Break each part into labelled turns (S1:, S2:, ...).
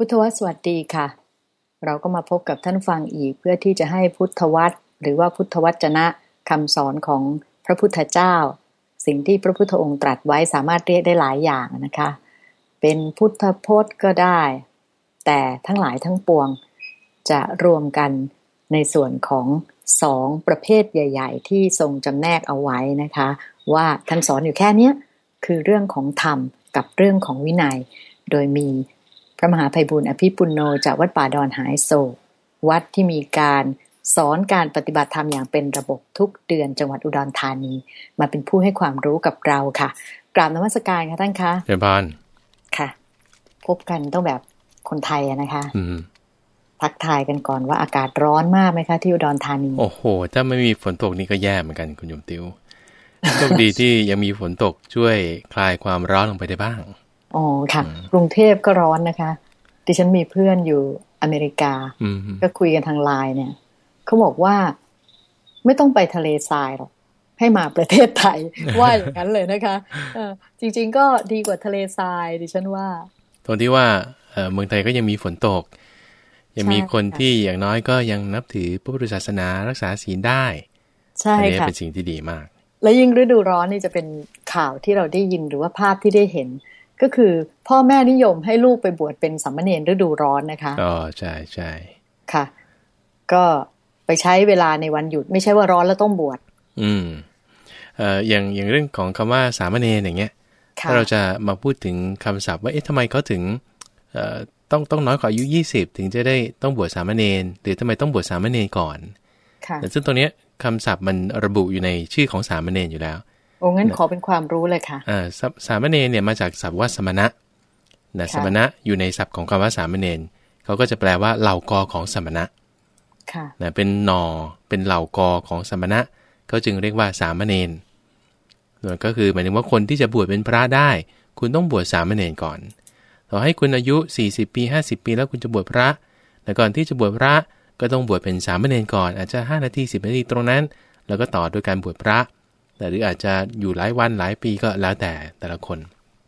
S1: พุทธวสวัสดีค่ะ เราก็มาพบกับท่านฟังอีกเพื่อที่จะให้พุทธวัตรหรือว่าพุทธวจนะคำสอนของพระพุทธเจ้า สิ่งที่พระพุทธองค์ตรัสไว้สามารถเรียกได้หลายอย่างนะคะ เป็นพุทธพจน์ก็ได้ แต่ทั้งหลายทั้งปวงจะรวมกันในส่วนของสองประเภทใหญ่ ๆ ที่ทรงจำแนกเอาไว้นะคะ ว่าท่านสอนอยู่แค่เนี้ยคือเรื่องของธรรมกับเรื่องของวินัย โดยมี พระมหาภัยบุญอภิปุโนจากวัดป่าดอนหายโศก วัดที่มีการสอนการปฏิบัติธรรมอย่างเป็นระบบทุกเดือนจังหวัดอุดรธานี มาเป็นผู้ให้ความรู้กับเราค่ะกราบนมัสการค่ะท่านคะ
S2: เจริญพร
S1: ค่ะ พบกันต้องแบบคนไทยนะคะ
S2: อืม
S1: ทักทายกันก่อนว่าอากาศร้อนมากไหมคะที่อุดรธานี
S2: โอ้โห ถ้าไม่มีฝนตกนี่ก็แย่เหมือนกันคุณยมติวโชคดีที่ยังมีฝนตกช่วยคลายความร้อนลงไปได้บ้าง
S1: อ๋อค่ะ กรุงเทพก็ร้อนนะคะ ดิฉันมีเพื่อนอยู่อเมริกา ก็คุยกันทางไลน์เนี่ย เขาบอกว่าไม่ต้องไปทะเลทรายหรอกให้มาประเทศไทยว่าอย่างนั้นเลยนะคะจริง ๆ ก็ดีกว่าทะเลทรายดิฉันว่า
S2: ตรงที่ว่าเมืองไทยก็ยังมีฝนตก ยังมีคนที่อย่างน้อยก็ยังนับถือพระพุทธศาสนารักษาศีลได้
S1: ใช่ค่ะ
S2: เป็นสิ่งที่ดีมาก
S1: และยิ่งฤดูร้อนนี่จะเป็นข่าวที่เราได้ยินหรือว่าภาพที่ได้เห็น ก็คือพ่อแม่นิยมให้ลูกไปบวชเป็นสัมมเนรฤดูร้อนนะคะ
S2: อ๋อใช่ใช่
S1: ค่ะ ก็ไปใช้เวลาในวันหยุด ไม่ใช่ว่าร้อนแล้วต้องบวช
S2: อืมเอ่ออย่างอย่างเรื่องของคำว่าสามเณรอย่างเงี้ยถ้าเราจะมาพูดถึงคำศัพท์ว่าเอ๊ะทำไมเขาถึงเอ่อต้องต้องน้อยกว่าอายุยี่สิบถึงจะได้ต้องบวชสามเณรหรือทำไมต้องบวชสามเณรก่อน
S1: ค่ะ
S2: ซึ่งตรงเนี้ยคำศัพท์มันระบุอยู่ในชื่อของสามเณรอยู่แล้ว
S1: โอ้งั้นขอเป็นความรู้เลยค่ะ
S2: อ่าสามเณรเนี่ยมาจากศัพท์ว่าสมณะนะสมณะอยู่ในศัพท์ของคำว่าสามเณรเขาก็จะแปลว่าเหล่ากอของสมณะ
S1: ค่ะ
S2: นะเป็นนอเป็นเหล่ากอของสมณะเขาจึงเรียกว่าสามเณรก็คือหมายถึงว่าคนที่จะบวชเป็นพระได้ คุณต้องบวชสามเณรก่อนต่อให้คุณอายุ 40 ปี 50 ปีแล้วคุณจะบวชพระ แต่ก่อนที่จะบวชพระก็ต้องบวชเป็นสามเณรก่อน อาจจะ 5 นาที 10 นาทีตรงนั้น แล้วก็ต่อโดยการบวชพระ แต่หรืออาจจะอยู่หลายวันหลายปีก็แล้วแต่แต่ละคน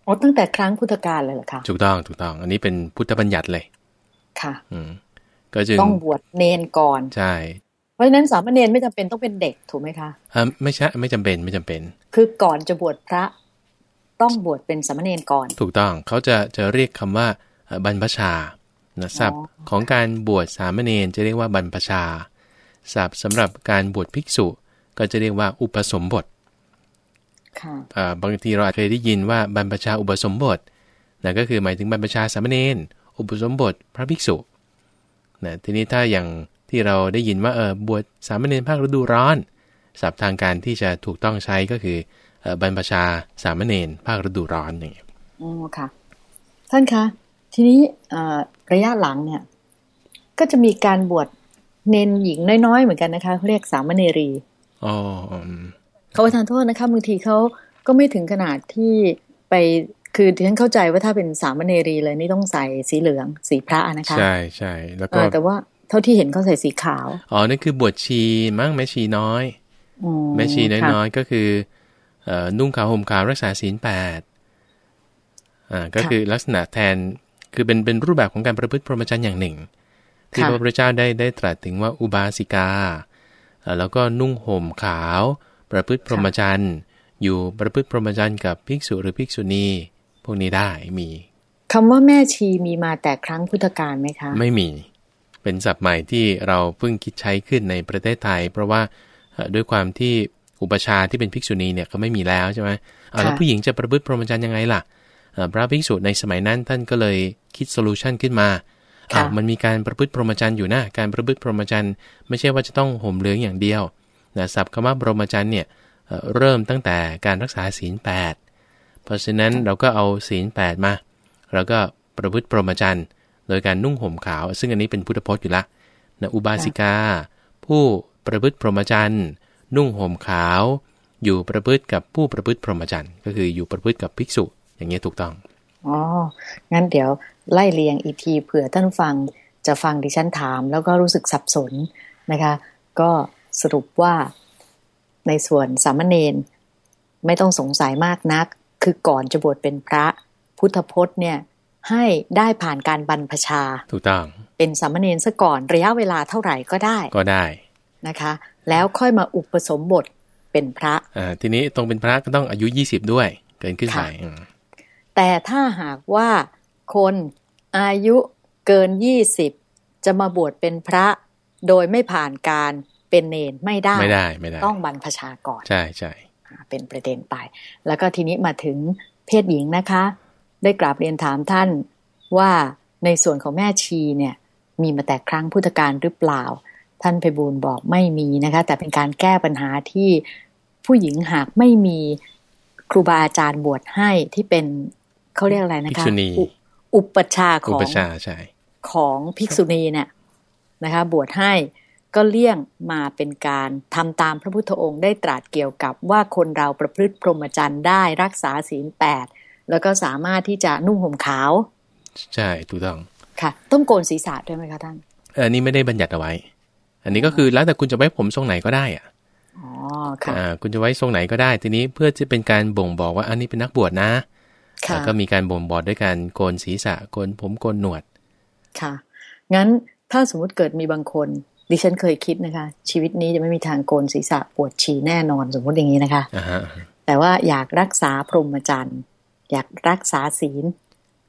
S1: อ๋อตั้งแต่ครั้งพุทธกาลเลยเหรอคะ
S2: ถูกต้องถูกต้อง อันนี้เป็นพุทธบัญญัติเลย
S1: ค่ะ
S2: อืมก็จึง
S1: ต้องบวชเนนก่อน
S2: ใช่
S1: เพราะฉะนั้นสามเณรไม่จำเป็นต้องเป็นเด็กถูกไหมคะ
S2: อ่าไม่ใช่ไม่จำเป็นไม่จำเป็น
S1: คือก่อนจะบวชพระ ต้องบวชเป็นสามเณรก่อน
S2: ถูกต้องเขาจะจะเรียกคำว่าบรรพชานะศัพท์ของการบวชสามเณรจะเรียกว่าบรรพชาศัพท์สำหรับการบวชภิกษุ ก็จะเรียกว่าอุปสมบท บางทีเราอาจเคยได้ยินว่าบรรพชาอุปสมบทนะก็คือหมายถึงบรรพชาสามเณรอุปสมบทพระภิกษุนะทีนี้ถ้าอย่างที่เราได้ยินว่าเออบวชสามเณรภาคฤดูร้อนศัพท์ทางการที่จะถูกต้องใช้ก็คือบรรพชาสามเณรภาคฤดูร้อนอย่างเงี้ย
S1: อ๋อค่ะ ท่านคะทีนี้ระยะหลังเนี่ย ก็จะมีการบวชเนนหญิงน้อยๆเหมือนกันนะคะเขาเรียกสามเณรี
S2: อ๋อ
S1: เขาประทานโทษนะคะบางทีเขาก็ไม่ถึงขนาดที่ไปคือที่ฉันเข้าใจว่าถ้าเป็นสามเณรีเลยนี่ต้องใส่สีเหลืองสีพระนะคะ
S2: ใช่ใช่แล้วก็
S1: แต่ว่าเท่าที่เห็นเขาใส่สีขาว
S2: อ๋อนั่นคือบวชชีมั้งแม่ชีน้อยแม่ชีน้อยๆก็คือนุ่งขาวห่มขาวรักษาศีลแปดอ่าก็คือลักษณะแทนคือเป็นเป็นรูปแบบของการประพฤติพรหมจรรย์อย่างหนึ่ง ที่พระพุทธเจ้าได้ได้ตรัสถึงว่าอุบาสิกาแล้วก็นุ่งห่มขาว ประพฤติพรหมจรรย์อยู่ประพฤติพรหมจรรย์กับภิกษุหรือภิกษุณีพวกนี้ได้มี
S1: คำว่าแม่ชีมีมาแต่ครั้งพุทธกาลไหมคะ
S2: ไม่มี เป็นศัพท์ใหม่ที่เราเพิ่งคิดใช้ขึ้นในประเทศไทย เพราะว่าด้วยความที่อุปชาที่เป็นภิกษุณีเนี่ยก็ไม่มีแล้วใช่ไหมแล้วผู้หญิงจะประพฤติพรหมจรรย์ยังไงล่ะพระภิกษุในสมัยนั้นท่านก็เลยคิดโซลูชันขึ้นมาอ่ามันมีการประพฤติพรหมจรรย์อยู่นะ การประพฤติพรหมจรรย์ไม่ใช่ว่าจะต้องห่มเหลืองอย่างเดียว นะศัพท์คำว่าบรมจรรย์เนี่ยเริ่มตั้งแต่การรักษาศีลแปดเพราะฉะนั้นเราก็เอาศีลแปดมาเราก็ประพฤติพรหมจรรย์โดยการนุ่งห่มขาว ซึ่งอันนี้เป็นพุทธพจน์อยู่ละนะอุบาสิกา ผู้ประพฤติพรหมจรรย์นุ่งห่มขาว อยู่ประพฤติกับผู้ประพฤติพรหมจรรย์ก็คืออยู่ประพฤติกับภิกษุ อย่างนี้ถูกต้อง
S1: อ๋องั้นเดี๋ยวไล่เรียงอีกทีเผื่อท่านฟังจะฟังดิฉันถาม แล้วก็รู้สึกสับสนนะคะ ก็ สรุปว่าในส่วนสามเณรไม่ต้องสงสัยมากนัก คือก่อนจะบวชเป็นพระพุทธพจน์เนี่ยให้ได้ผ่านการบรรพชา
S2: ถูกต้อง
S1: เป็นสามเณรซะก่อนระยะเวลาเท่าไหร่ก็ได้
S2: ก็ได้
S1: นะคะ แล้วค่อยมาอุปสมบทเป็นพระ
S2: อ่าทีนี้ตรงเป็นพระก็ต้องอายุ20ด้วย เกินขึ้นไป
S1: ค่ะ
S2: อืม
S1: แต่ถ้าหากว่าคนอายุเกินยี่สิบจะมาบวชเป็นพระ โดยไม่ผ่านการ เป็นเนนไม่ได้
S2: ไม่ได้ไม่ได้
S1: ต้องบรรพชาก่อน
S2: ใช่ใช่
S1: อ่าเป็นประเด็นไป แล้วก็ทีนี้มาถึงเพศหญิงนะคะ ได้กราบเรียนถามท่านว่าในส่วนของแม่ชีเนี่ย มีมาแต่ครั้งพุทธกาลหรือเปล่า ท่านไพบูลย์บอกไม่มีนะคะ แต่เป็นการแก้ปัญหาที่ผู้หญิงหากไม่มีครูบาอาจารย์บวชให้ที่เป็นเขาเรียกอะไรนะ
S2: ภิก
S1: คะ
S2: ษุณี
S1: อุอุปชฌาย์ข
S2: อุ
S1: อง
S2: ปชฌาย์ใช่
S1: ของภิกษุณีเนี่ยนะคะ บวชให้ ก็เลี่ยงมาเป็นการทำตามพระพุทธองค์ได้ตรัสเกี่ยวกับว่าคนเราประพฤติพรหมจรรย์ได้รักษาศีลแปดแล้วก็สามารถที่จะนุ่งห่มขาว
S2: ใช่ถูกต้อง
S1: ค่ะต้องโกนศีรษะด้วยไหมคะท่าน
S2: เอออันนี้ไม่ได้บัญญัติเอาไว้ อันนี้ก็คือแล้วแต่คุณจะไว้ผมทรงไหนก็ได้อะ
S1: อ๋อค่ะ
S2: อ่าคุณจะไว้ทรงไหนก็ได้ ทีนี้เพื่อจะเป็นการบ่งบอกว่าอันนี้เป็นนักบวชนะ
S1: ค่ะ
S2: แล้วก็มีการบ่งบอกด้วยการโกนศีรษะโกนผมโกนหนวด
S1: ค่ะ งั้นถ้าสมมุติเกิดมีบางคน ดิฉันเคยคิดนะคะ ชีวิตนี้จะไม่มีทางโกนศีรษะปวดฉี่แน่นอนสมมติอย่างนี้นะคะ
S2: อ่าฮะ
S1: แต่ว่าอยากรักษาพรหมจรรย์อยากรักษาศีล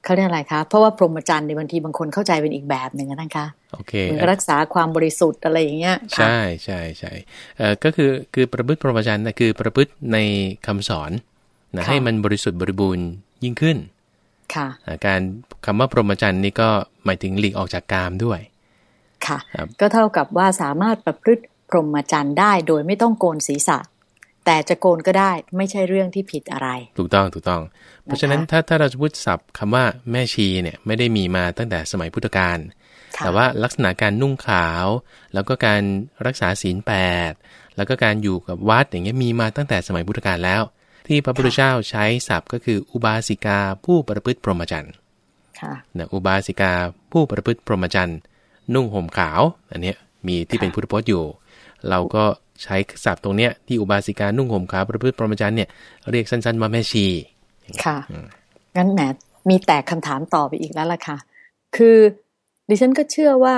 S1: เขาเรียกอะไรคะเพราะว่าพรหมจรรย์ในบางทีบางคนเข้าใจเป็นอีกแบบหนึ่งนะท่านคะ
S2: โอเค
S1: เหมือนรักษาความบริสุทธิ์อะไรอย่างเงี้ยค่ะ
S2: ใช่ใช่ใช่เอ่อก็คือคือประพฤติพรหมจรรย์นะคือประพฤติในคำสอนนะให้มันบริสุทธิ์บริบูรณ์ยิ่งขึ้น
S1: ค่ะ
S2: อ่าการคำว่าพรหมจรรย์นี่ก็หมายถึงหลีกออกจากกามด้วย
S1: ค่ะ
S2: ครับ
S1: ก็เท่ากับว่าสามารถประพฤติพรหมจรรย์ได้โดยไม่ต้องโกนศีรษะ แต่จะโกนก็ได้ไม่ใช่เรื่องที่ผิดอะไร
S2: ถูกต้องถูกต้อง เพราะฉะนั้นถ้าถ้าเราจะพูดศัพท์คำว่าแม่ชีเนี่ยไม่ได้มีมาตั้งแต่สมัยพุทธกาล
S1: ค่ะ
S2: แต่ว่าลักษณะการนุ่งขาว แล้วก็การรักษาศีลแปดแล้วก็การอยู่กับวัดอย่างเงี้ยมีมาตั้งแต่สมัยพุทธกาลแล้ว ที่พระพุทธเจ้าใช้ศัพท์ก็คืออุบาสิกาผู้ประพฤติพรหมจรรย์
S1: ค่ะ
S2: นะอุบาสิกาผู้ประพฤติพรหมจรรย์ นุ่งห่มขาว อันเนี้ยมีที่เป็นพุทธพจน์อยู่ เราก็ใช้ศัพท์ตรงเนี้ยที่อุบาสิกานุ่งห่มขาวประพฤติพรหมจรรย์เนี่ยเรียกสั้นๆว่าแม่ชี
S1: ค่ะ งั้นแหมมีแตกคำถามต่อไปอีกแล้วล่ะค่ะ คือดิฉันก็เชื่อว่า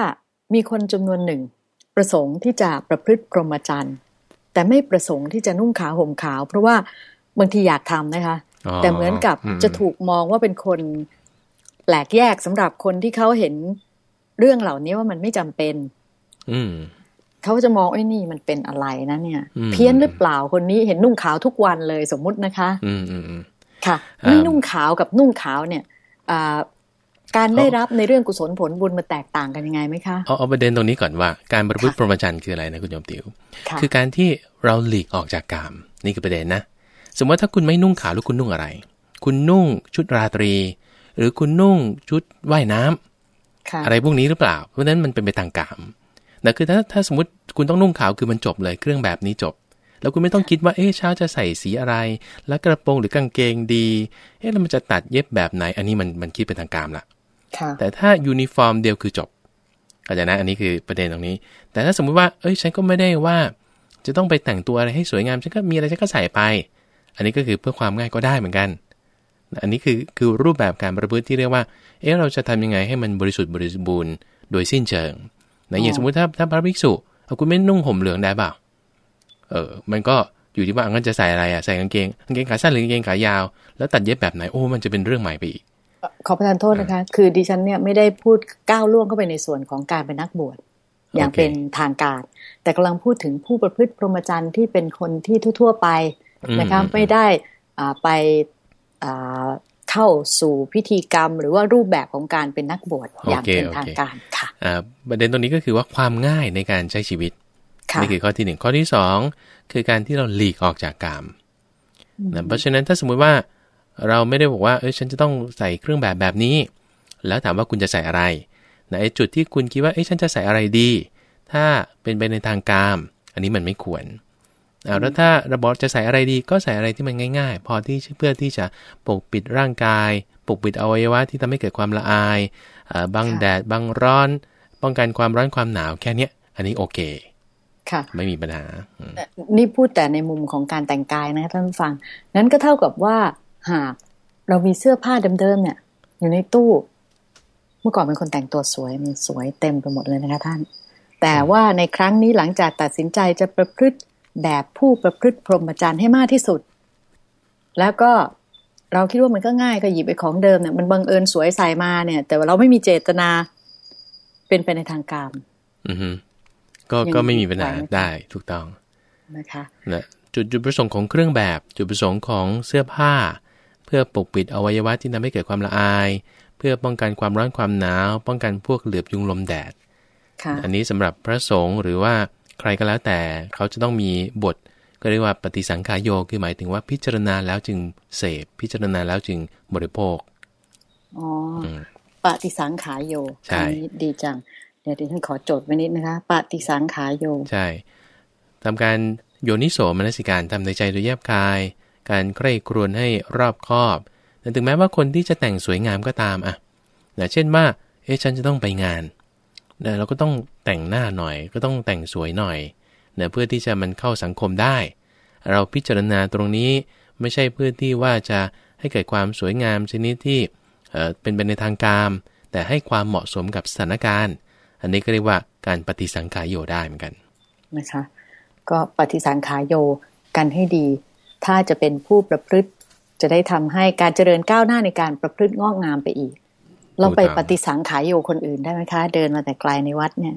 S1: มีคนจำนวนหนึ่ง ประสงค์ที่จะประพฤติพรหมจรรย์แต่ไม่ประสงค์ที่จะนุ่งขาวห่มขาว เพราะว่าบางทีอยากทำนะคะ แต่เหมือนกับจะถูกมองว่าเป็นคนแปลกแยกสำหรับคนที่เขาเห็น เรื่องเหล่านี้ว่ามันไม่จำเป็น
S2: อืม
S1: เขาจะมองไอ้ยนี่มันเป็นอะไรนะเนี่ย
S2: อืม
S1: เพี้ยนหรือเปล่าคนนี้เห็นนุ่งขาวทุกวันเลยสมมุตินะคะ
S2: อืมอืมอืม
S1: ค่ะ
S2: อ่า
S1: ไม่นุ่งขาวกับนุ่งขาวเนี่ยอ่าการได้รับในเรื่องกุศลผลบุญมันแตกต่างกันยังไงไหมคะ
S2: เอาเอาประเด็นตรงนี้ก่อนว่าการประพฤติ
S1: ค่ะ
S2: พรหมจรรย์คืออะไรนะคุณโยมติว๋ว
S1: ค่ะ
S2: คือการที่เราหลีกออกจากกาม นี่คือประเด็นนะ สมมติว่าถ้าคุณไม่นุ่งขาวหรือคุณนุ่งอะไร คุณนุ่งชุดราตรี หรือคุณนุ่งชุดว่ายน้ำ
S1: ค่ะ
S2: อะไรพวกนี้หรือเปล่า เพราะฉะนั้นมันเป็นไปทางกามนะคือถ้าถ้าสมมติคุณต้องนุ่งขาวคือมันจบเลยเครื่องแบบนี้จบ แล้วคุณไม่ต้องคิดว่าเอ๊ะเช้าจะใส่สีอะไร แล้วกระโปรงหรือกางเกงดีเอ๊ะแล้วมันจะตัดเย็บแบบไหน อันนี้มันมันคิดเป็นทางกามละ
S1: ค่ะ
S2: แต่ถ้ายูนิฟอร์มเดียวคือจบเข้าใจนะอันนี้คือประเด็นตรงนี้ แต่ถ้าสมมุติว่า เอ้ยฉันก็ไม่ได้ว่า จะต้องไปแต่งตัวอะไรให้สวยงามฉันก็มีอะไรฉันก็ใส่ไป อันนี้ก็คือเพื่อความง่ายก็ได้เหมือนกัน อันนี้คือคือรูปแบบการประพฤติที่เรียกว่า เอ๊ะเราจะทำยังไงให้มันบริสุทธิ์บริบูรณ์โดยสิ้นเชิงนะอย่างสมมุติถ้าถ้าพระภิกษุเอาคุณไม่นุ่งห่มเหลืองได้เปล่าเออ มันก็อยู่ที่ว่างั้นจะใส่อะไรอะใส่กางเกงกางเกงขาสั้นหรือกางเกงขายาว แล้วตัดเย็บแบบไหนโอ้มันจะเป็นเรื่องใหม่ไปอีก
S1: ขอประทานโทษนะคะ คือดิฉันเนี่ยไม่ได้พูดก้าวล่วงเข้าไปในส่วนของการเป็นนักบวชอย่าง
S2: โอเค
S1: เป็นทางการ แต่กำลังพูดถึงผู้ประพฤติพรหมจรรย์ที่เป็นคนที่ทั่ว ๆ ไปนะคะ
S2: อืม
S1: ไม่ได้อ่าไปอ่า เข้าสู่พิธีกรรม หรือว่ารูปแบบของการเป็นนักบวชอย่างเป็นทางการค่ะ
S2: อ่าประเด็นตรงนี้ก็คือว่าความง่ายในการใช้ชีวิต
S1: ค่ะ
S2: นี่คือข้อที่หนึ่งข้อที่สองคือการที่เราหลีกออกจากกามนะเพราะฉะนั้นถ้าสมมุติว่าเราไม่ได้บอกว่าเอ้ยฉันจะต้องใส่เครื่องแบบแบบนี้ แล้วถามว่าคุณจะใส่อะไรนะไอ้จุดที่คุณคิดว่าเอ้ยฉันจะใส่อะไรดี ถ้าเป็นไปในทางกาม อันนี้มันไม่ควร เอาแล้วถ้าเราบอกจะใส่อะไรดีก็ใส่อะไรที่มันง่าย ๆ พอที่เพื่อที่จะปกปิดร่างกาย ปกปิดอวัยวะที่ทำให้เกิดความละอายอ่าบัง
S1: ค่ะ
S2: แดดบังร้อน ป้องกันความร้อนความหนาวแค่เนี้ย อันนี้โอเค
S1: ค่ะ
S2: ไม่มีปัญหาอืม
S1: นี่พูดแต่ในมุมของการแต่งกายนะคะท่านผู้ฟังงั้นก็เท่ากับว่าหากเรามีเสื้อผ้าเดิมๆเนี่ย อยู่ในตู้ เมื่อก่อนเป็นคนแต่งตัวสวยมีสวยเต็มไปหมดเลยนะคะท่าน แต่ว่าในครั้งนี้หลังจากตัดสินใจจะประพฤติ แบบผู้ประพฤติพรหมจรรย์ให้มากที่สุด แล้วก็เราคิดว่ามันก็ง่ายก็หยิบไปของเดิมเนี่ยมันบังเอิญสวยใส่มาเนี่ย แต่ว่าเราไม่มีเจตนาเป็นไปในทางการ
S2: อือฮึก็ก็ไม่มีปัญหาได้ถูกต้อง
S1: นะคะ
S2: นะจุดจุดประสงค์ของเครื่องแบบ จุดประสงค์ของเสื้อผ้า เพื่อปกปิดอวัยวะที่ทำให้เกิดความละอาย เพื่อป้องกันความร้อนความหนาว ป้องกันพวกเหลือบยุงลมแดด อันนี้สำหรับพระสงฆ์หรือว่า ใครก็แล้วแต่เขาจะต้องมีบทก็เรียกว่าปฏิสังขายโยคือหมายถึงว่าพิจารณาแล้วจึงเสพ พิจารณาแล้วจึงบริโภค
S1: อ๋อปฏิสังขายโย
S2: ใช่
S1: ดีจัง เดี๋ยวดิฉันขอจดไว้นิดนะคะปฏิสังขายโย
S2: ใช่ทำการโยนิโสมนสิการทำในใจโดยแยบกาย การใคร่ครวญให้รอบคอบแต่ถึงแม้ว่าคนที่จะแต่งสวยงามก็ตามอะนะเช่นว่า เอ๊ะฉันจะต้องไปงาน นะเราก็ต้องแต่งหน้าหน่อย ก็ต้องแต่งสวยหน่อยนะเพื่อที่จะมันเข้าสังคมได้ เราพิจารณาตรงนี้ไม่ใช่เพื่อที่ว่าจะให้เกิดความสวยงามชนิดที่เเป็นไปในทางการ แต่ให้ความเหมาะสมกับสถานการณ์ อันนี้ก็เรียกว่าการปฏิสังขายโยได้เหมือนกัน
S1: นะคะ ก็ปฏิสังขายโยกันให้ดี ถ้าจะเป็นผู้ประพฤติจะได้ทำให้การเจริญก้าวหน้าในการประพฤติงอกงามไปอีก เราไปปฏิสังขายโยคนอื่นได้ไหมคะ เดินมาแต่ไกลในวัดเนี่ย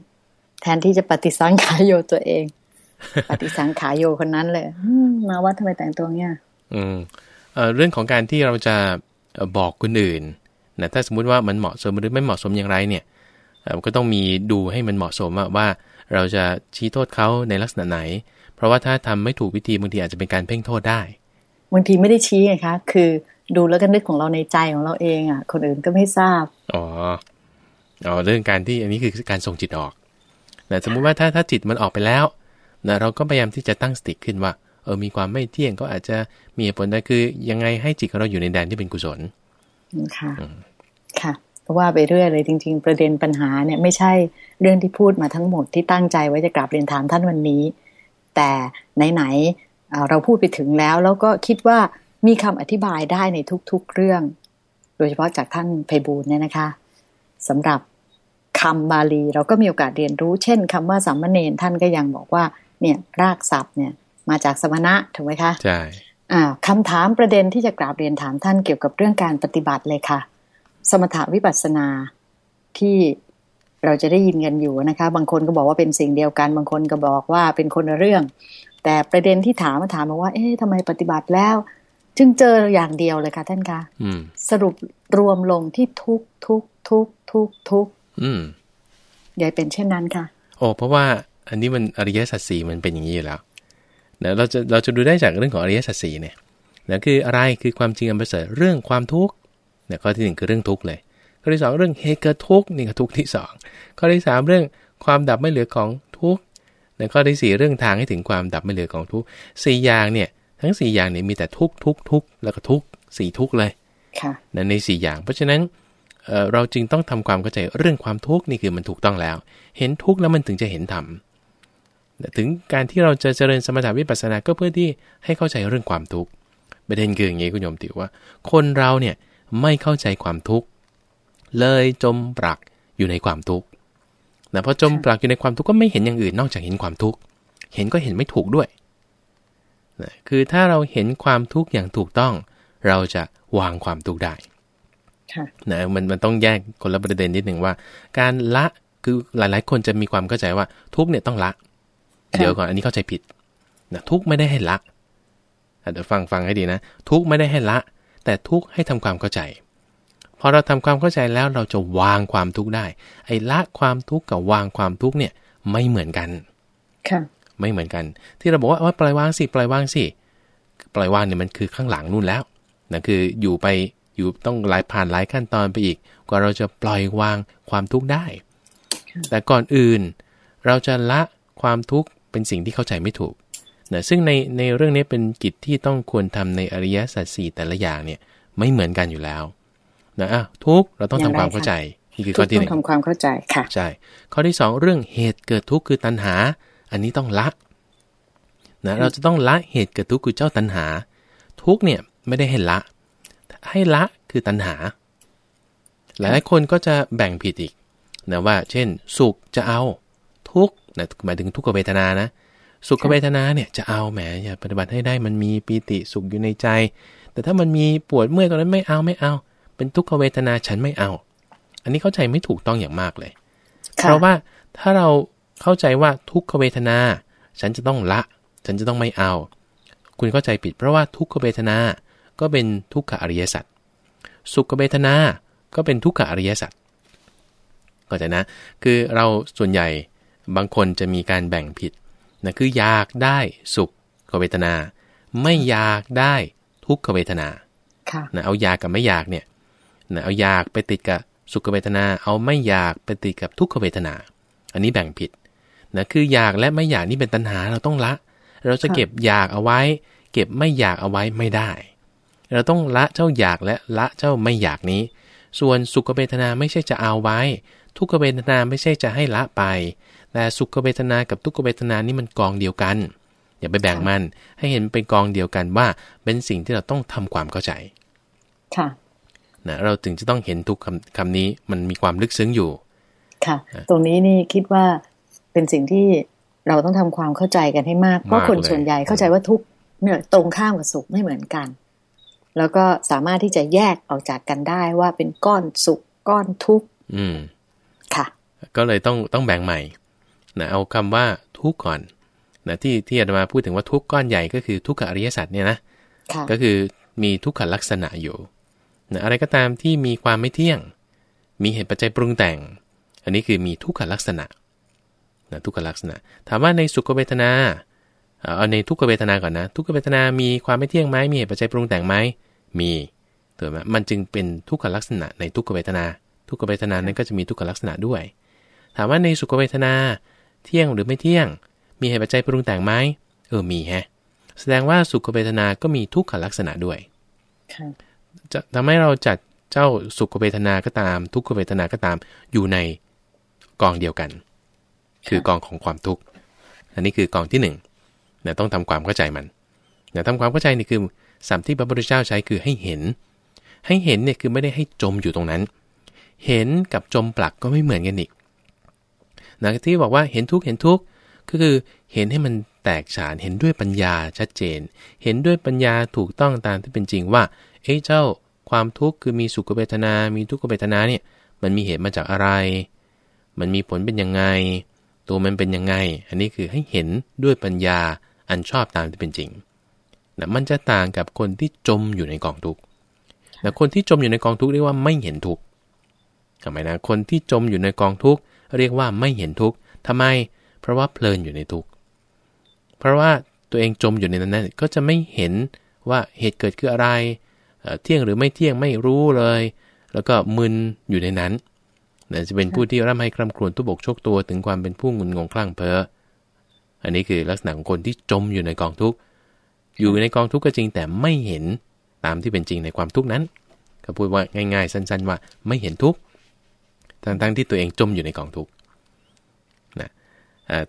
S1: แทนที่จะปฏิสังขายโยตัวเอง ปฏิสังขายโยคนนั้นเลยมาวัดทำไมแต่งตัวเนี้ย
S2: อืมเอ่อเรื่องของการที่เราจะบอกคนอื่นนะถ้าสมมุติว่ามันเหมาะสมหรือไม่เหมาะสมอย่างไรเนี่ยก็ต้องมีดูให้มันเหมาะสมว่าเราจะชี้โทษเขาในลักษณะไหน เพราะว่าถ้าทำไม่ถูกวิธีบางทีอาจจะเป็นการเพ่งโทษได้
S1: บางทีไม่ได้ชี้ไงคะ คือ ดูแล้วก็นึกของเราในใจของเราเองอะ คนอื่นก็ไม่ทราบ
S2: อ๋ออ๋อเรื่องการที่อันนี้คือการส่งจิตออกนะสมมุติว่าถ้าถ้าจิตมันออกไปแล้วนะเราก็พยายามที่จะตั้งสติขึ้นว่า เออมีความไม่เที่ยงก็อาจจะมีผลได้คือยังไงให้จิตของเราอยู่ในแดนที่เป็นกุศล
S1: ค่ะค่ะว่าไปเรื่อยเลยจริง ๆ ประเด็นปัญหาเนี่ยไม่ใช่เรื่องที่พูดมาทั้งหมดที่ตั้งใจไว้จะกลับเรียนถามท่านวันนี้ แต่ไหนๆเราพูดไปถึงแล้ว แล้วก็คิดว่า มีคำอธิบายได้ในทุกๆเรื่อง โดยเฉพาะจากท่านไพบูลเนี่ยนะคะสำหรับคำบาลีเราก็มีโอกาสเรียนรู้ เช่นคำว่าสัมมเนนท่านก็ยังบอกว่าเนี่ยรากศัพท์เนี่ยมาจากสมณะถูกไหมคะ
S2: ใช่
S1: คำถามประเด็นที่จะกราบเรียนถามท่านเกี่ยวกับเรื่องการปฏิบัติเลยค่ะ สมถาวิปัสนาที่เราจะได้ยินกันอยู่นะคะ บางคนก็บอกว่าเป็นสิ่งเดียวกัน บางคนก็บอกว่าเป็นคนละเรื่อง แต่ประเด็นที่ถามมาถามมาว่า เอ๊ะทำไมปฏิบัติแล้ว จึงเจออย่างเดียวเลยค่ะท่านคะสรุปรวมลงที่ทุกทุกทุกทุกทุกใหญ่เป็นเช่นนั้นค่ะ
S2: โอ้เพราะว่าอันนี้มันอริยสัจสี่มันเป็นอย่างนี้อยู่แล้วเดี๋ยวเราจะเราจะดูได้จากเรื่องของอริยสัจสี่เนี่ยนั่นคืออะไรคือความจริงอันประเสริฐเรื่องความทุกข์เนี่ยข้อที่หนึ่งคือเรื่องทุกข์เลย ข้อที่สองเรื่องเหตุเกิดทุกข์นี่ก็ทุกข์ที่สองข้อที่สามเรื่องความดับไม่เหลือของทุกข์ในข้อที่สี่เรื่องทางให้ถึงความดับไม่เหลือของทุกข์สี่อย่างเนี่ย ทั้งสี่อย่างเนี่ยมีแต่ทุกข์ทุกข์ทุกข์แล้วก็ทุกข์สี่ทุกข์เลย
S1: ค่ะ
S2: ในสี่อย่าง เพราะฉะนั้นเราจึงต้องทำความเข้าใจเรื่องความทุกข์นี่คือมันถูกต้องแล้ว เห็นทุกข์แล้วมันถึงจะเห็นธรรมถึงการที่เราจะเจริญสมถะวิปัสสนาก็เพื่อที่ให้เข้าใจเรื่องความทุกข์ประเด็นคืออย่างนี้คุณโยมติว่า คนเราเนี่ยไม่เข้าใจความทุกข์เลยจมปลักอยู่ในความทุกข์นะพอจมปลักอยู่ในความทุกข์ก็ไม่เห็นอย่างอื่นนอกจากเห็นความทุกข์เห็นก็เห็นไม่ถูกด้วย นะคือถ้าเราเห็นความทุกข์อย่างถูกต้อง เราจะวางความทุกข์ได้นะมันมันต้องแยกคนละประเด็นนิดหนึ่งว่า การละคือหลาย ๆ คนจะมีความเข้าใจว่าทุกเนี่ยต้องละ เดี๋ยวก่อนอันนี้เข้าใจผิดนะทุกไม่ได้ให้ละเดี๋ยวฟังฟังให้ดีนะ ทุกไม่ได้ให้ละ แต่ทุกข์ให้ทำความเข้าใจพอเราทำความเข้าใจแล้วเราจะวางความทุกข์ได้ ไอ้ละความทุกข์กับวางความทุกข์เนี่ยไม่เหมือนกัน
S1: ค่ะ
S2: ไม่เหมือนกัน ที่เราบอกว่าปล่อยวางสิปล่อยวางสิปล่อยวางเนี่ยมันคือข้างหลังนู่นแล้วนั่นคืออยู่ไปอยู่ต้องหลายผ่านหลายขั้นตอนไปอีก กว่าเราจะปล่อยวางความทุกข์ได้ แต่ก่อนอื่น เราจะละความทุกข์เป็นสิ่งที่เข้าใจไม่ถูกนะซึ่งในในเรื่องนี้เป็นกิจที่ต้องควรทำในอริยสัจสี่แต่ละอย่างเนี่ยไม่เหมือนกันอยู่แล้วนะอะทุกเราต้องทำความเข้าใจนี่คือข้อที่หนึ่ง
S1: ทำความเข้าใจค่ะ
S2: ใช่ข้อที่สองเรื่องเหตุเกิดทุกข์คือตัณหา อันนี้ต้องละนะเราจะต้องละเหตุเกิดทุกข์คือเจ้าตัณหา ทุกเนี่ยไม่ได้ให้ละ ให้ละคือตัณหา หลายคนก็จะแบ่งผิดอีกนะว่า เช่น สุขจะเอา ทุกข์นะหมายถึงทุกขเวทนานะ สุขเวทนาเนี่ยจะเอาแหมอย่าปฏิบัติให้ได้มันมีปีติสุขอยู่ในใจ แต่ถ้ามันมีปวดเมื่อยตรงนั้นไม่เอาไม่เอา เป็นทุกขเวทนาฉันไม่เอา อันนี้เข้าใจไม่ถูกต้องอย่างมากเลย เพราะว่าถ้าเรา เข้าใจว่าทุกขเวทนา ฉันจะต้องละ ฉันจะต้องไม่เอา คุณเข้าใจผิดเพราะว่าทุกขเวทนา ก็เป็นทุกขอริยสัจสุขเวทนา ก็เป็นทุกขอริยสัจก็จะนะ คือเราส่วนใหญ่บางคนจะมีการแบ่งผิดนะคืออยากได้สุขเวทนา ไม่อยากได้ทุกขเวทนานะเอาอยากกับไม่อยากเนี่ยนะเอาอยากไปติดกับสุขเวทนา เอาไม่อยากไปติดกับทุกขเวทนา อันนี้แบ่งผิด นะคืออยากและไม่อยากนี่เป็นตัณหาเราต้องละ เราจะเก็บอยากเอาไว้ เก็บไม่อยากเอาไว้ไม่ได้ เราต้องละเจ้าอยากและละเจ้าไม่อยากนี้ ส่วนสุขเวทนาไม่ใช่จะเอาไว้ ทุกขเวทนาไม่ใช่จะให้ละไป แต่สุขเวทนากับทุกขเวทนานี่มันกองเดียวกัน อย่าไปแบ่งมันให้เห็นเป็นกองเดียวกันว่าเป็นสิ่งที่เราต้องทำความเข้าใจ
S1: ค่ะ
S2: นะเราถึงจะต้องเห็นทุกคำคำนี้มันมีความลึกซึ้งอยู่
S1: ค่ะ ตรงนี้นี่คิดว่า เป็นสิ่งที่เราต้องทำความเข้าใจกันให้มาก เพราะคนส่วนใหญ่เข้าใจว่าทุกเนี่ยตรงข้ามกับสุขไม่เหมือนกัน แล้วก็สามารถที่จะแยกออกจากกันได้ว่าเป็นก้อนสุขก้อนทุกข์
S2: อืม
S1: ค่ะ
S2: ก็เลยต้องต้องแบ่งใหม่นะเอาคำว่าทุกข์ก่อนนะที่ที่อาตมาพูดถึงว่าทุกข์ก้อนใหญ่ก็คือทุกขอริยสัจเนี่ยนะก็คือมีทุกขลักษณะอยู่นะอะไรก็ตามที่มีความไม่เที่ยง มีเหตุปัจจัยปรุงแต่ง อันนี้คือมีทุกขลักษณะ นะทุกขลักษณะ ถามว่าในสุขเวทนาเอาในทุกขเวทนาก่อนนะ ทุกขเวทนามีความไม่เที่ยงไหมมีเหตุปัจจัยปรุงแต่งไหมมีถูกไหมมันจึงเป็นทุกขลักษณะในทุกขเวทนา ทุกขเวทนานั้นก็จะมีทุกขลักษณะด้วย ถามว่าในสุขเวทนา เที่ยงหรือไม่เที่ยง มีเหตุปัจจัยปรุงแต่งไหมเออมีฮะ แสดงว่าสุขเวทนาก็มีทุกขลักษณะด้วยจะทำให้เราจัดเจ้าสุขเวทนาก็ตาม ทุกขเวทนาก็ตามอยู่ในกองเดียวกัน คือกองของความทุกข์ อันนี้คือกองที่หนึ่งนะต้องทำความเข้าใจมันนะทำความเข้าใจนี่คือสัมที่พระพุทธเจ้าใช้คือให้เห็น ให้เห็นเนี่ยคือไม่ได้ให้จมอยู่ตรงนั้น เห็นกับจมปลักก็ไม่เหมือนกันอีกนะที่บอกว่าเห็นทุกเห็นทุกก็คือเห็นให้มันแตกฉานเห็นด้วยปัญญาชัดเจน เห็นด้วยปัญญาถูกต้องตามที่เป็นจริงว่า เอ้เจ้าความทุกข์คือมีสุขเวทนา มีทุกขเวทนาเนี่ยมันมีเหตุมาจากอะไร มันมีผลเป็นยังไง ตัวมันเป็นยังไง อันนี้คือให้เห็นด้วยปัญญาอันชอบตามที่เป็นจริงนะมันจะต่างกับคนที่จมอยู่ในกองทุกข์แต่คนที่จมอยู่ในกองทุกข์เรียกว่าไม่เห็นทุกข์ทำไมนะ คนที่จมอยู่ในกองทุกข์เรียกว่าไม่เห็นทุกข์ทำไม เพราะว่าเพลินอยู่ในทุกข์ เพราะว่าตัวเองจมอยู่ในนั้นก็จะไม่เห็นว่าเหตุเกิดคืออะไร เที่ยงหรือไม่เที่ยงไม่รู้เลย แล้วก็มึนอยู่ในนั้น นะจะเป็นผู้ที่ร่ำให้คร่ำครวญทุบกชกตัวถึงความเป็นผู้งุนงงคลั่งเพ้ออันนี้คือลักษณะของคนที่จมอยู่ในกองทุกข์อยู่ในกองทุกข์ก็จริงแต่ไม่เห็นตามที่เป็นจริงในความทุกข์นั้น ก็พูดว่าง่ายๆ สั้นๆ ว่าไม่เห็นทุกข์ทั้งๆที่ตัวเองจมอยู่ในกองทุกข์นะ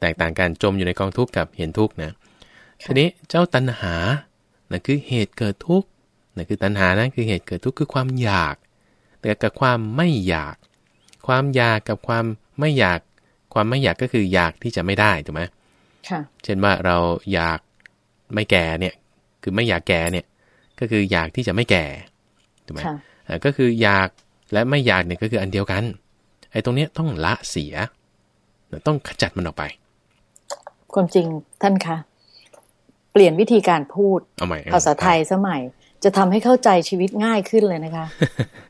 S2: แตกต่างกันจมอยู่ในกองทุกข์กับเห็นทุกข์นะทีนี้เจ้าตัณหานะคือเหตุเกิดทุกข์นะคือตัณหานะคือเหตุเกิดทุกข์คือความอยาก แต่กับความไม่อยาก ความอยากกับความไม่อยาก ความไม่อยากก็คืออยากที่จะไม่ได้ถูกไหม
S1: ค่ะ
S2: เช่นว่าเราอยากไม่แก่เนี่ย คือไม่อยากแก่เนี่ย ก็คืออยากที่จะไม่แก่ถูกไหมก็คืออยากและไม่อยากเนี่ยก็คืออันเดียวกัน ไอ้ตรงนี้ต้องละเสีย ต้องขจัดมันออกไป
S1: ความจริงท่านคะเปลี่ยนวิธีการพูดภาษาไทยสมัยจะทำให้เข้าใจชีวิตง่ายขึ้นเลยนะคะ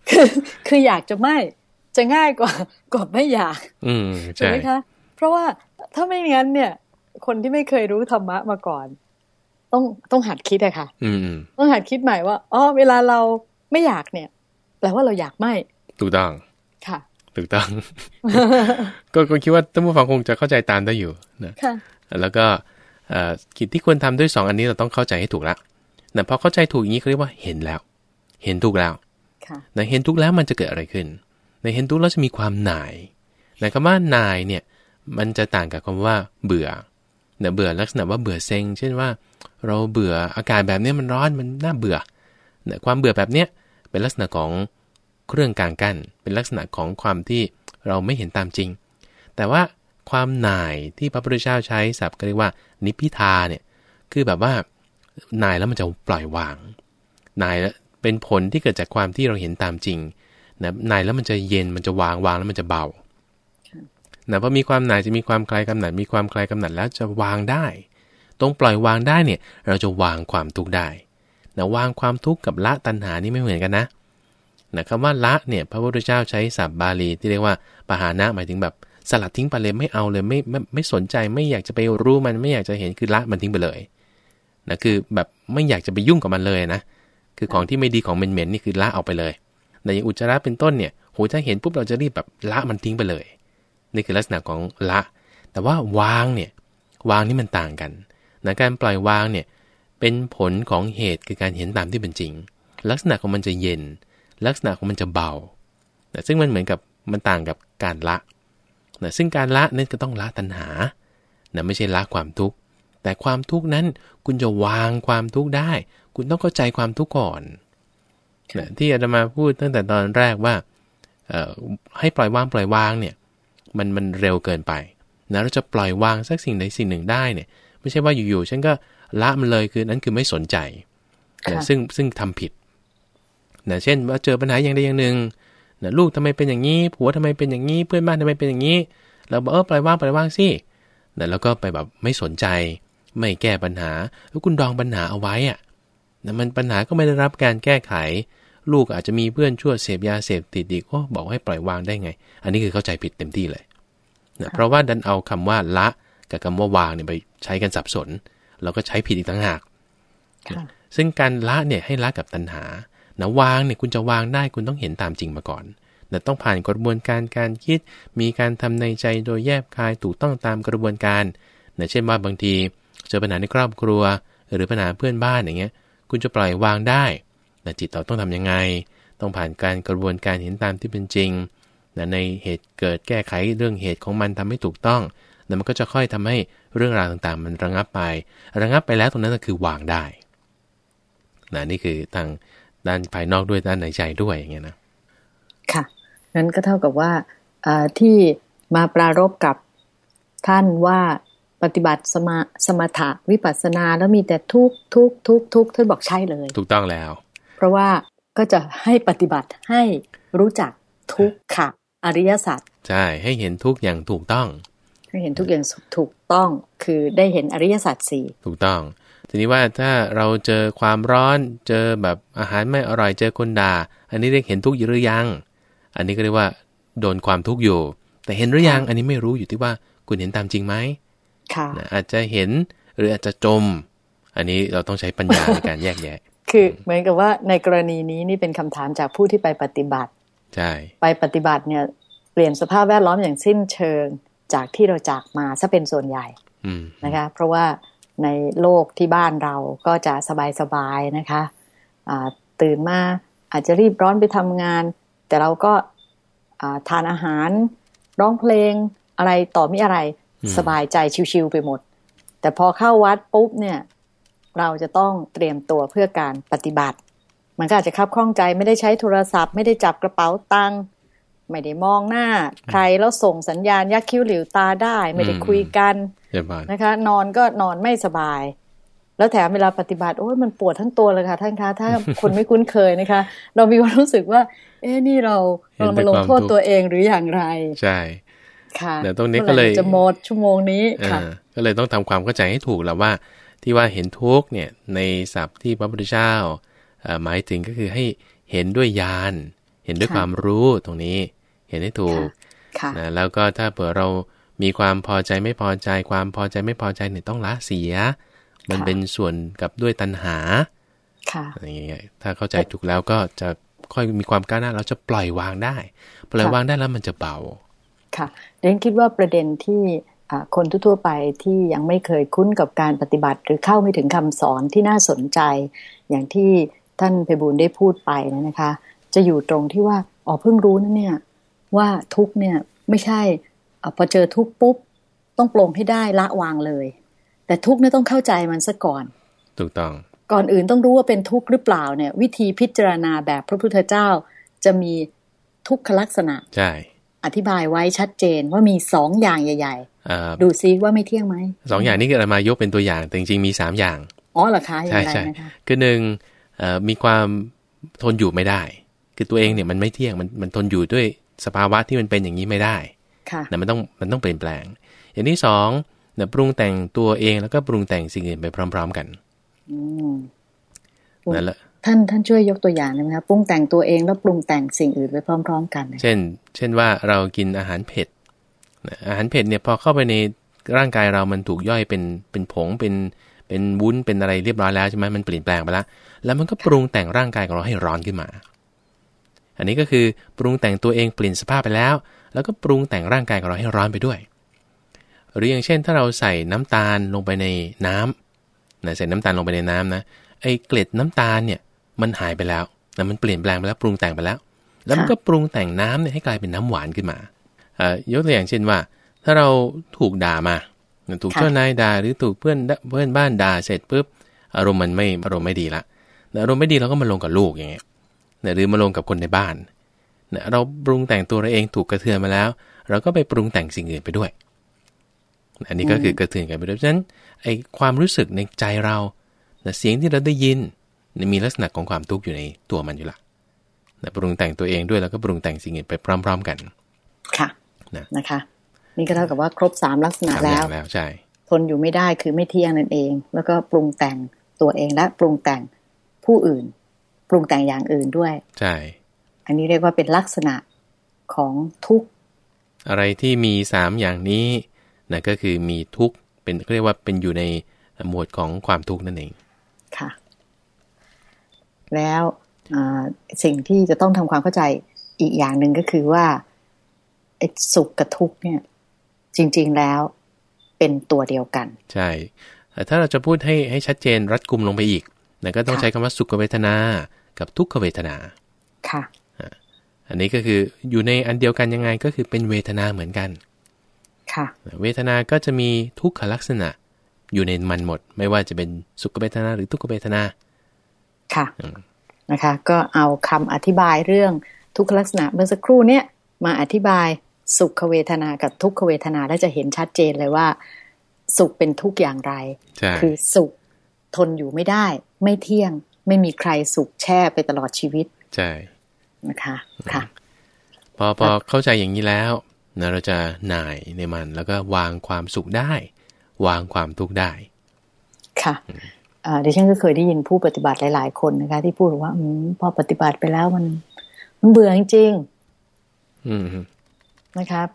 S1: คือคืออยากจะไม่ จะง่ายกว่ากว่าไม่อยาก
S2: อืม
S1: ใช่ไหมคะ เพราะว่าถ้าไม่งั้นเนี่ย คนที่ไม่เคยรู้ธรรมะมาก่อน ต้องต้องหัดคิดอะค่ะต้องหัดคิดใหม่ว่าอ๋อเวลาเราไม่อยากเนี่ย แปลว่าเราอยากไม่
S2: ถูกต้อง
S1: ค่ะ
S2: ถูกต้องก็คิดว่าท่านผู้ฟังคงจะเข้าใจตามได้อยู่นะแล้วก็กิจที่ควรทำด้วยสองอันนี้เราต้องเข้าใจให้ถูกละนะพอเข้าใจถูกอย่างนี้เขาเรียกว่าเห็นแล้ว เห็นถูกแล้วนะเห็นทุกแล้วมันจะเกิดอะไรขึ้น ในเห็นทุกแล้วจะมีความหน่ายนะคำว่าหน่ายเนี่ยมันจะต่างกับคำว่าเบื่อเนะเบื่อลักษณะว่าเบื่อเซ็ง เช่นว่า เราเบื่ออากาศแบบนี้มันร้อนมันน่าเบื่อเนะความเบื่อแบบเนี้ยเป็นลักษณะของเครื่องกลางกั้น เป็นลักษณะของความที่เราไม่เห็นตามจริง แต่ว่าความหน่ายที่พระพุทธเจ้าใช้ศัพท์ก็เรียกว่านิพพิทาเนี่ยคือแบบว่าหน่ายแล้วมันจะปล่อยวางหน่ายเป็นผลที่เกิดจากความที่เราเห็นตามจริง นะหน่ายแล้วมันจะเย็นมันจะวางวางแล้วมันจะเบานะพอมีความหน่ายจะมีความคลายกำหนัดมีความคลายกำหนัดแล้วจะวางได้ ตรงปล่อยวางได้เนี่ย เราจะวางความทุกข์ได้นะวางความทุกข์กับละตัณหานี่ไม่เหมือนกันนะนะคำว่าละเนี่ยพระพุทธเจ้าใช้ศัพท์บาลีที่เรียกว่าปหานะหมายถึงแบบสลัดทิ้งไปเลยไม่เอาเลยไม่ไม่ไม่สนใจไม่อยากจะไปรู้มันไม่อยากจะเห็นคือละมันทิ้งไปเลยนะคือแบบไม่อยากจะไปยุ่งกับมันเลยนะคือของที่ไม่ดีของเหม็นๆนี่คือละออกไปเลย แต่อย่างอุจจาระเป็นต้นเนี่ยโหถ้าเห็นปุ๊บเราจะรีบแบบละมันทิ้งไปเลย นี่คือลักษณะของละ แต่ว่าวางเนี่ยวางนี่มันต่างกันนะการปล่อยวางเนี่ยเป็นผลของเหตุคือการเห็นตามที่เป็นจริง ลักษณะของมันจะเย็น ลักษณะของมันจะเบาแต่ซึ่งมันเหมือนกับมันต่างกับการละนะซึ่งการละนั่นก็ต้องละตัณหานะไม่ใช่ละความทุกข์ แต่ความทุกข์นั้นคุณจะวางความทุกข์ได้ คุณต้องเข้าใจความทุกข์ก่อน นะที่อาตมาพูดตั้งแต่ตอนแรกว่าให้ปล่อยวางปล่อยวางเนี่ยมันมันเร็วเกินไปนะเราจะปล่อยวางสักสิ่งใดสิ่งหนึ่งได้เนี่ยไม่ใช่ว่าอยู่ๆฉันก็ละมันเลยคือนั้นคือไม่สนใจนะซึ่งซึ่งทำผิดนะเช่นว่าเจอปัญหาอย่างใดอย่างหนึ่งนะลูกทำไมเป็นอย่างนี้ผัวทำไมเป็นอย่างนี้เพื่อนบ้านทำไมเป็นอย่างนี้เราบอกเออปล่อยวางปล่อยวางสินะแล้วก็ไปแบบไม่สนใจ ไม่แก้ปัญหาแล้วคุณดองปัญหาเอาไว้อะนะมันปัญหาก็ไม่ได้รับการแก้ไข ลูกอาจจะมีเพื่อนชั่วเสพยาเสพติดอีกโอ้บอกให้ปล่อยวางได้ไง อันนี้คือเข้าใจผิดเต็มที่เลยนะเพราะว่าดันเอาคำว่าละกับคำว่าวางเนี่ยไปใช้กันสับสน เราก็ใช้ผิดอีกต่างหากซึ่งการละเนี่ยให้ละกับตัณหานะวางเนี่ยคุณจะวางได้คุณต้องเห็นตามจริงมาก่อนนะต้องผ่านกระบวนการการคิด มีการทำในใจโดยแยบคายถูกต้องตามกระบวนการนะเช่นว่าบางทีเจอปัญหาในครอบครัว หรือปัญหาเพื่อนบ้านอย่างเงี้ย คุณจะปล่อยวางได้ นะจิตเราต้องทํำยังไง ต้องผ่านการกระบวนการเห็นตามที่เป็นจริงนะในเหตุเกิดแก้ไขเรื่องเหตุของมันทำให้ถูกต้องแล้วมันก็จะค่อยทำให้เรื่องราวต่างๆ มันระงับไป ระงับไปแล้วตรงนั้นก็คือวางได้นะนี่คือทางด้านภายนอกด้วยด้านในใจด้วยอย่างเงี้ยนะ
S1: ค่ะนั้นก็เท่ากับว่าที่มาปรารบกับท่านว่าปฏิบัติสมาสมถะวิปัสสนาแล้วมีแต่ทุกทุกทุกทุกท่านบอกใช่เลย
S2: ถูกต้องแล้ว
S1: เพราะว่าก็จะให้ปฏิบัติให้รู้จักทุกขะอริยสัจ
S2: ใช่ให้เห็นทุกอย่างถูกต้อง
S1: ให้เห็นทุกอย่างถูกต้องคือได้เห็นอริยสัจสี่
S2: ถูกต้อง ทีนี้ว่าถ้าเราเจอความร้อนเจอแบบอาหารไม่อร่อยเจอคนด่า อันนี้เรียกเห็นทุกข์หรือยัง อันนี้ก็เรียกว่าโดนความทุกข์อยู่ แต่เห็นหรือยังอันนี้ไม่รู้อยู่ที่ว่าคุณเห็นตามจริงไหม
S1: ค่ะ
S2: อาจจะเห็นหรืออาจจะจม อันนี้เราต้องใช้ปัญญาในการแยกแยะ
S1: คือเหมือนกับว่าในกรณีนี้นี่เป็นคำถามจากผู้ที่ไปปฏิบัติ
S2: ใช่
S1: ไปปฏิบัติเนี่ย เปลี่ยนสภาพแวดล้อมอย่างสิ้นเชิงจากที่เราจากมาซะเป็นส่วนใหญ่นะคะ เพราะว่าในโลกที่บ้านเราก็จะสบายๆนะคะะตื่นมาอาจจะรีบร้อนไปทำงาน แต่เราก็ทานอาหาร ร้องเพลงอะไรต่อมีอะไรสบายใจชิวๆไปหมด แต่พอเข้าวัดปุ๊บเนี่ย เราจะต้องเตรียมตัวเพื่อการปฏิบัติ มันก็อาจจะคับข้องใจไม่ได้ใช้โทรศัพท์ ไม่ได้จับกระเป๋าตังค์ไม่ได้มองหน้า ใครแล้วส่งสัญญาณยักคิ้วหลิวตาได้ ไม่ได้คุยกันนะคะ นอนก็นอนไม่สบาย แล้วแถมเวลาปฏิบัติโอ้ยมันปวดทั้งตัวเลยค่ะท่านคะ ถ้าคนไม่คุ้นเคยนะคะ เรามีความรู้สึกว่า เอ๊นี่เราเรามาลงโทษตัวเองหรืออย่างไร
S2: ใช่
S1: ค่ะ
S2: แต่ตรงนี้ก็เลย
S1: จะหมดชั่วโมงนี้ค่ะ
S2: ก็เลยต้องทำความเข้าใจให้ถูกแล้วว่า ที่ว่าเห็นทุกเนี่ยในศัพท์ที่พระพุทธเจ้าหมายถึงก็คือให้เห็นด้วยญาณเห็นด้วยความรู้ตรงนี้เห็นให้ถูกนะแล้วก็ถ้าเผื่อเรามีความพอใจไม่พอใจ ความพอใจไม่พอใจเนี่ยต้องละเสีย มันเป็นส่วนกับด้วยตัณหาอย่างเงี้ยถ้าเข้าใจถูกแล้วก็จะค่อยมีความก้าวหน้าเราจะปล่อยวางได้ ปล่อยวางได้แล้วมันจะเบา
S1: ค่ะเดนคิดว่าประเด็นที่ คนทั่วไปที่ยังไม่เคยคุ้นกับการปฏิบัติ หรือเข้าไม่ถึงคำสอนที่น่าสนใจ อย่างที่ท่านเพบูลได้พูดไปนะคะ จะอยู่ตรงที่ว่าอ๋อเพิ่งรู้นะเนี่ยว่าทุกเนี่ยไม่ใช่อพอเจอทุกปุ๊บต้องปลงให้ได้ละวางเลย แต่ทุกเนี่ยต้องเข้าใจมันซะก่อน
S2: ถูกต้อง
S1: ก่อนอื่นต้องรู้ว่าเป็นทุกข์หรือเปล่าเนี่ย วิธีพิจารณาแบบพระพุทธเจ้าจะมีทุกขลักษณะ
S2: ใช่
S1: อธิบายไว้ชัดเจนว่ามีสองอย่างใหญ่
S2: เอ่อ
S1: ๆดูซิว่าไม่เที่ยงไหม
S2: สองอย่างนี้คือเรามายกเป็นตัวอย่างแต่จริงๆมีสามอย่าง
S1: อ๋อเหรอคะอย่า
S2: ใช่
S1: งไร
S2: ใช่
S1: นะคะ
S2: คือหนึ่งเอ่อมีความทนอยู่ไม่ได้ คือตัวเองเนี่ยมันไม่เที่ยงมันมันทนอยู่ด้วยสภาวะที่มันเป็นอย่างนี้ไม่ได้
S1: ค่ะ
S2: นะมันต้องมันต้องเปลี่ยนแปลง อย่างที่สองนะปรุงแต่งตัวเองแล้วก็ปรุงแต่งสิ่งอื่นไปพร้อม ๆ กัน
S1: อืมอืม
S2: นั่นแหละ
S1: ท่านท่านช่วยยกตัวอย่างได้ไหมคะปรุงแต่งตัวเองแล้วปรุงแต่งสิ่งอื่นไปพร้อม ๆ กันเนี่ย
S2: เช่น เช่นว่าเรากินอาหารเผ็ดนะอาหารเผ็ดเนี่ยพอเข้าไปในร่างกายเรามันถูกย่อยเป็นเป็นผงเป็นเป็นวุ้นเป็นอะไรเรียบร้อยแล้วใช่ไหมมันเปลี่ยนแปลงไปแล้วแล้วมันก็ปรุงแต่งร่างกายของเราให้ร้อนขึ้นมา อันนี้ก็คือปรุงแต่งตัวเองเปลี่ยนสภาพไปแล้ว แล้วก็ปรุงแต่งร่างกายของเราให้ร้อนไปด้วย หรืออย่างเช่น ถ้าเราใส่น้ำตาลลงไปในน้ำนะใส่น้ำตาลลงไปในน้ำนะไอ้เกล็ดน้ำตาลเนี่ย มันหายไปแล้วนะมันเปลี่ยนแปลงไปแล้วปรุงแต่งไปแล้ว แล้วมันก็ปรุงแต่งน้ำเนี่ยให้กลายเป็นน้ำหวานขึ้นมาเอ่อยกตัวอย่างเช่นว่า ถ้าเราถูกด่ามาถูกเจ้านายด่าหรือถูกเพื่อนเพื่อนบ้านด่าเสร็จปุ๊บอารมณ์มันไม่อารมณ์ไม่ดีละอารมณ์ไม่ดีเราก็มาลงกับลูกอย่างเงี้ยนะหรือมาลงกับคนในบ้านนะเราปรุงแต่งตัวเราเองถูกกระเทือนมาแล้ว เราก็ไปปรุงแต่งสิ่งอื่นไปด้วย อันนี้ก็คือกระเทือนกันไปด้วยฉะนั้นไอ้ความรู้สึกในใจเรานะเสียงที่เราได้ยิน มีลักษณะของความทุกข์อยู่ในตัวมันอยู่ละนะปรุงแต่งตัวเองด้วยแล้วก็ปรุงแต่งสิ่งอื่นไปพร้อม ๆ กัน
S1: ค่ะ
S2: นะ
S1: นะคะนี่ก็เท่ากับว่าครบสามลักษณะ
S2: สามอ
S1: แล้
S2: ย่าวงแล้วใช่
S1: ทนอยู่ไม่ได้คือไม่เที่ยงนั่นเอง แล้วก็ปรุงแต่งตัวเองและปรุงแต่งผู้อื่น ปรุงแต่งอย่างอื่นด้วย
S2: ใช่
S1: อันนี้เรียกว่าเป็นลักษณะของทุกข์
S2: อะไรที่มีสามอย่างนี้นะก็คือมีทุกข์เป็นเรียกว่าเป็นอยู่ในหมวดของความทุกข์นั่นเอง
S1: ค่ะ แล้วอ่าสิ่งที่จะต้องทำความเข้าใจอีกอย่างหนึ่งก็คือว่าไอ้สุขกับทุกข์เนี่ย จริง ๆแล้วเป็นตัวเดียวกัน
S2: ใช่แต่ถ้าเราจะพูดให้ให้ชัดเจนรัดกุมลงไปอีกนะก็ต้อง
S1: ค่ะ
S2: ใช้คำว่าสุขเวทนา กับทุกขเวทนา
S1: ค่ะ
S2: อันนี้ก็คืออยู่ในอันเดียวกันยังไงก็คือเป็นเวทนาเหมือนกัน
S1: ค่ะ
S2: เวทนาก็จะมีทุกขลักษณะอยู่ในมันหมด ไม่ว่าจะเป็นสุขเวทนาหรือทุกขเวทนา
S1: ค่ะ
S2: อืม
S1: นะคะ ก็เอาคำอธิบายเรื่องทุกขลักษณะเมื่อสักครู่เนี่ยมาอธิบายสุขเวทนากับทุกขเวทนาแล้วจะเห็นชัดเจนเลยว่า สุขเป็นทุกข์อย่างไร
S2: ใช่
S1: คือสุขทนอยู่ไม่ได้ ไม่เที่ยง ไม่มีใครสุขแช่ไปตลอดชีวิต
S2: ใช่
S1: นะคะค่ะ
S2: พอพอเข้าใจอย่างนี้แล้วนะเราจะหน่ายในมันแล้วก็วางความสุขได้ วางความทุกข์ได้
S1: ค่ะเอ่อ ดิฉันก็เคยได้ยินผู้ปฏิบัติหลาย ๆ คนนะคะ ที่พูดว่าอมพอปฏิบัติไปแล้วมัน มันเบื่อจริง
S2: อืม
S1: ๆนะครับ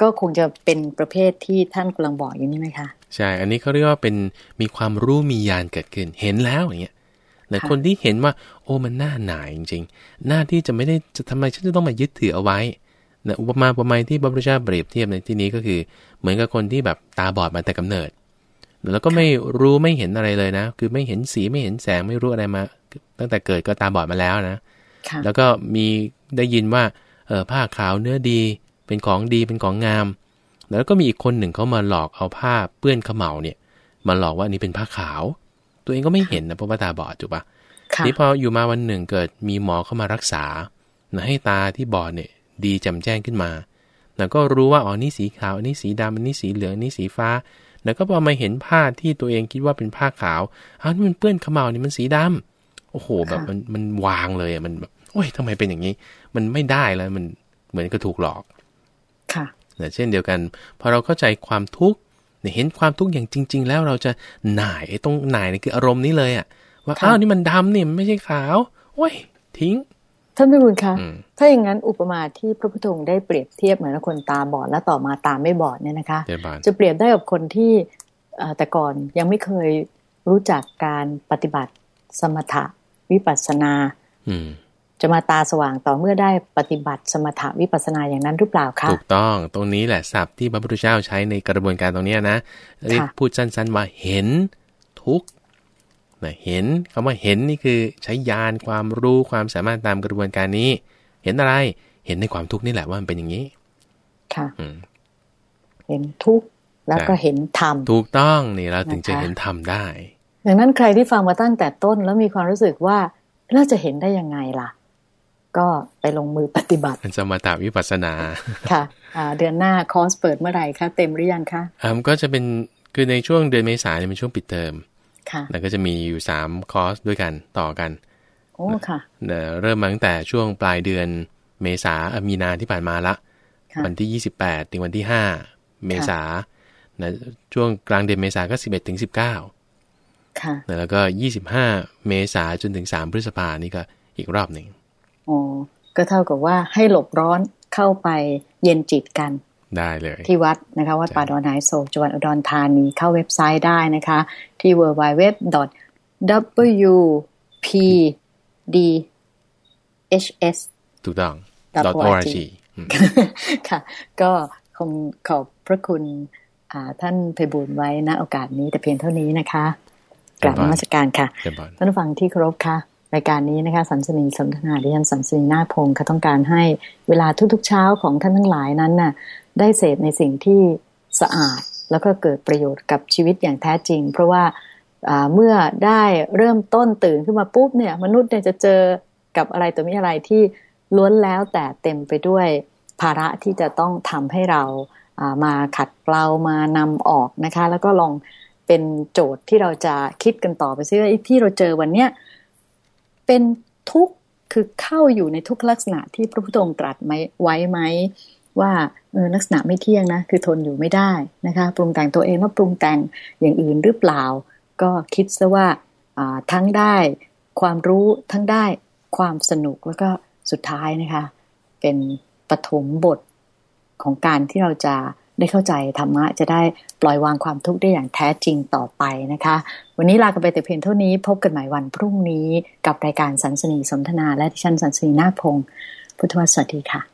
S1: ก็คงจะเป็นประเภทที่ท่านกำลังบอกอยู่นี่ไหมคะ
S2: ใช่ อันนี้เขาเรียกว่าเป็นมีความรู้มีญาณเกิดขึ้น เห็นแล้วอย่างเงี้ยแต่
S1: ค่ะ
S2: คนที่เห็นว่า โอ้มันน่าหน่ายจริงๆหน้าที่จะไม่ได้จะทำไมฉันจะต้องมายึดถือเอาไว้นะอุปมาอุปไมยที่พระพุทธเจ้าเปรียบเทียบในที่นี้ก็คือ เหมือนกับคนที่แบบตาบอดมาแต่กำเนิด แล้วก็ไม่รู้ไม่เห็นอะไรเลยนะ คือไม่เห็นสีไม่เห็นแสงไม่รู้อะไรมา ตั้งแต่เกิดก็ตาบอดมาแล้วนะ
S1: ค่ะ
S2: แล้วก็มีได้ยินว่าเออผ้าขาวเนื้อดีเป็นของดีเป็นของงาม แล้วก็มีอีกคนหนึ่งเขามาหลอกเอาผ้าเปื้อนเขมเหลาเนี่ย มาหลอกว่าอันนี้เป็นผ้าขาว ตัวเองก็ไม่เห็นนะเพราะว่าตาบอดถูกปะ
S1: ค่ะ
S2: นี่พออยู่มาวันหนึ่งเกิดมีหมอเข้ามารักษานะให้ตาที่บอดเนี่ยดีแจ่มแจ้งขึ้นมา แล้วก็รู้ว่าอ๋อนี่สีขาวอันนี้สีดำอันนี้สีเหลืองอันนี้สีฟ้า แล้วก็พอมาเห็นผ้าที่ตัวเองคิดว่าเป็นผ้าขาวอ้าวนี่มันเปื้อนเขมเหลานี่มันสีดำโอ้โห แบบมันมันวางเลยอะมันแบบโอ้ยทำไมเป็นอย่างนี้ มันไม่ได้แล้วมันเหมือนก็ถูกหลอก
S1: ค่ะ
S2: นะเช่นเดียวกันพอเราเข้าใจความทุกข์เนี่ยเห็นความทุกข์อย่างจริง ๆ แล้วเราจะหน่ายไอ้ตรงหน่ายนี่คืออารมณ์นี้เลยอะว่า
S1: ค่ะ
S2: อ้าวนี่มันดำนี่มันไม่ใช่ขาวโอ้ยทิ้ง
S1: ท่านพิบูลคะ
S2: อืม
S1: ถ้าอย่างนั้นอุปมาที่พระพุทธองค์ได้เปรียบเทียบเหมือนคนตาบอดแล้วต่อมาตาไม่บอดเนี่ยนะคะ
S2: เจบาน
S1: จะเปรียบได้กับคนที่เอ่อแต่ก่อนยังไม่เคยรู้จักการปฏิบัติสมถะวิปัสสนา
S2: อืม
S1: จะมาตาสว่างต่อเมื่อได้ปฏิบัติสมถะวิปัสสนาอย่างนั้นหรือเปล่าคะ
S2: ถูกต้องตรงนี้แหละศัพท์ที่พระพุทธเจ้าใช้ในกระบวนการตรงเนี้ยนะเรียกพูดสั้นๆว่าเห็นทุกข์ นะเห็นคำว่าเห็นนี่คือใช้ญาณความรู้ความสามารถตามกระบวนการนี้ เห็นอะไรเห็นในความทุกข์นี่แหละว่ามันเป็นอย่างนี้
S1: ค่ะ
S2: อืม
S1: เห็นทุกข์แล้วก็
S2: ใช่
S1: เห็นธรรม
S2: ถูกต้องนี่เราถึงจะ
S1: นะคะ
S2: เห็นธรรมได้
S1: ดังนั้นใครที่ฟังมาตั้งแต่ต้นแล้วมีความรู้สึกว่าเราจะเห็นได้ยังไงล่ะ ก็ไปลงมือปฏิบัติ
S2: สมถาวิปัสสนา
S1: ค่ะเดือนหน้าคอร์สเปิดเมื่อไหร่คะเต็มหรือยังคะ
S2: อ่าก็จะเป็นคือในช่วงเดือนเมษายนเป็นช่วงปิดเทอม
S1: ค่ะ
S2: แล้วก็จะมีอยู่สามคอร์สด้วยกันต่อกัน
S1: โอ้ค่ะ
S2: เริ่มมาตั้งแต่ช่วงปลายเดือนเมษาอมีนาที่ผ่านมาละ วันที่ยี่สิบแปดถึงวันที่ห้าเมษานะช่วงกลางเดือนเมษาก็สิบเอ็ดถึงสิบเก้า
S1: ค่ะ
S2: แล้วก็ยี่สิบห้าเมษาจนถึงสามพฤษภานี่ก็อีกรอบหนึ่ง
S1: อ๋อก็เท่ากับว่าให้หลบร้อนเข้าไปเย็นจิตกัน
S2: ได้เลย
S1: ที่วัดนะคะวัดป่าดอนไฮโศกจังหวัดอุดรธานีเข้าเว็บไซต์ได้นะคะ ที่ w w w w p d h s
S2: ถูกต้อง .org
S1: ค่ะ ก็คงขอบพระคุณท่านเพบุญไว้ณโอกาสนี้แต่เพียงเท่านี้นะคะกราบนมัสการค่ะท่านผู้ฟังที่เคารพค่ะรายการนี้นะคะสันสนีสนทนาดิฉันสันสนีนาพงศ์ค่ะต้องการให้เวลาทุกๆเช้าของท่านทั้งหลายนั้นน่ะ ได้เสพในสิ่งที่สะอาดแล้วก็เกิดประโยชน์กับชีวิตอย่างแท้จริง เพราะว่าเมื่อได้เริ่มต้นตื่นขึ้นมาปุ๊บเนี่ย มนุษย์เนี่ยจะเจอกับอะไรตัวมีอะไรที่ล้วนแล้วแต่เต็มไปด้วยภาระที่จะต้องทำให้เรามาขัดเกลามานำออกนะคะ แล้วก็ลองเป็นโจทย์ที่เราจะคิดกันต่อไปซิว่าที่เราเจอวันเนี้ยเป็นทุกคือเข้าอยู่ในทุกลักษณะที่พระพุทธองค์ตรัสไหมไว้ไหม ว่าออลักษณะไม่เที่ยงนะคือทนอยู่ไม่ได้นะคะปรุงแต่งตัวเองแล้วปรุงแต่งอย่างอื่นหรือเปล่า ก็คิดซะว่าทั้งได้ความรู้ทั้งได้ความสนุกแล้วก็สุดท้ายนะคะเป็นปฐมบทของการที่เราจะได้เข้าใจธรรมะจะได้ปล่อยวางความทุกข์ได้อย่างแท้จริงต่อไปนะคะ วันนี้ลากันไปแต่เพียงเท่านี้ พบกันใหม่วันพรุ่งนี้กับรายการสันสนีสนทนา และที่ฉันสันสนีนาพงศ์พุทธวสวัสดีค่ะ